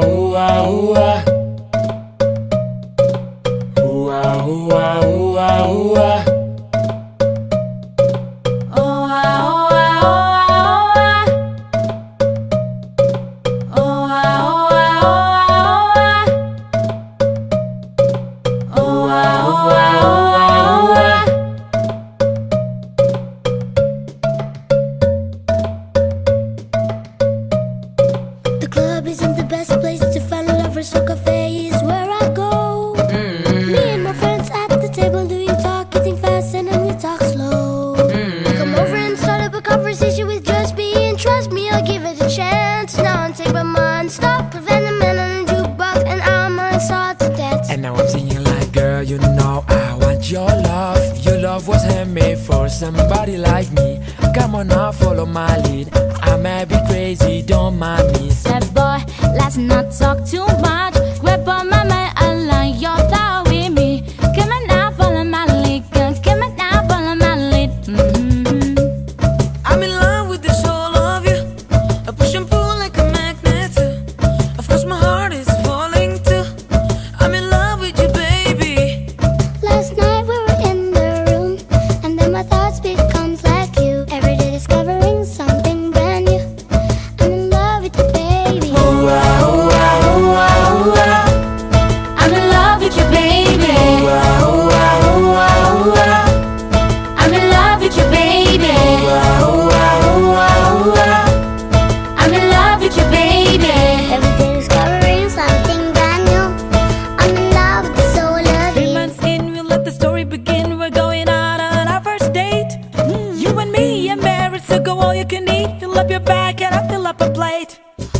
ua, ua. Me, I'll give it a chance. Now I'm take my mind, stop, prevent a man on a jukebox, and I'm on start to dance. And now I'm singing like, girl, you know I want your love. Your love was handmade for somebody like me. Come on now, follow my lead. I may be crazy, don't mind me. Said boy, let's not talk too much.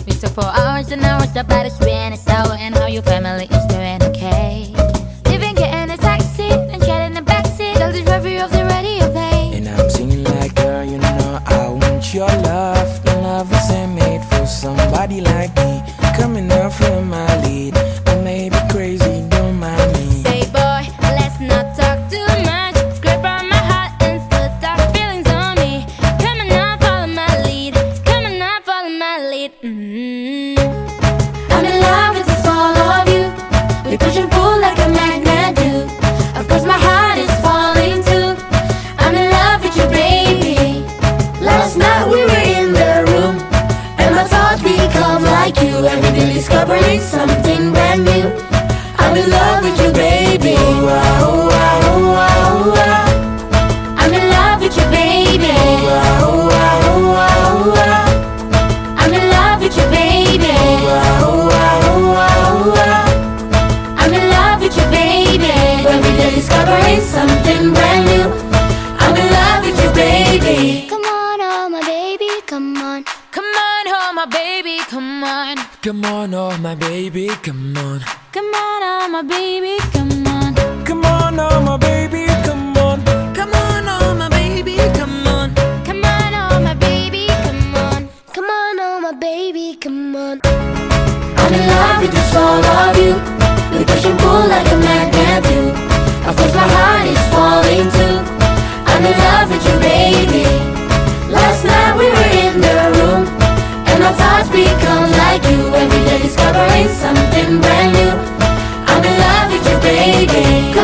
We took four hours and hours about us being a sour and how your family is doing okay. Leaving, getting a taxi and chatting in the backseat. All this review of the radio play. And I'm singing like, girl, you know I want your love. Your love was made for somebody like me. Coming up from my lead. bring some Come on, oh my baby, come on. Come on, oh my baby, come on. Come on, oh my baby, come on. Come on, oh my baby, come on. Come on, oh my baby, come on. Come on, oh my baby, come on. I'm in love with the soul of you. We push and pull like a magnet do. Of course, my heart is falling too. I'm in love with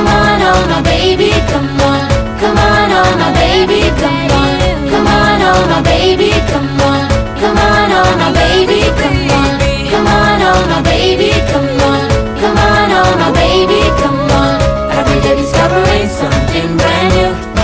Come on, oh my baby, come on. Come on, oh my baby, come on. Come on, oh my baby, come on. Come on, oh my baby, come on. Come on, oh my baby, come on. Come on, oh my baby, come on. Every day discovering something brand new.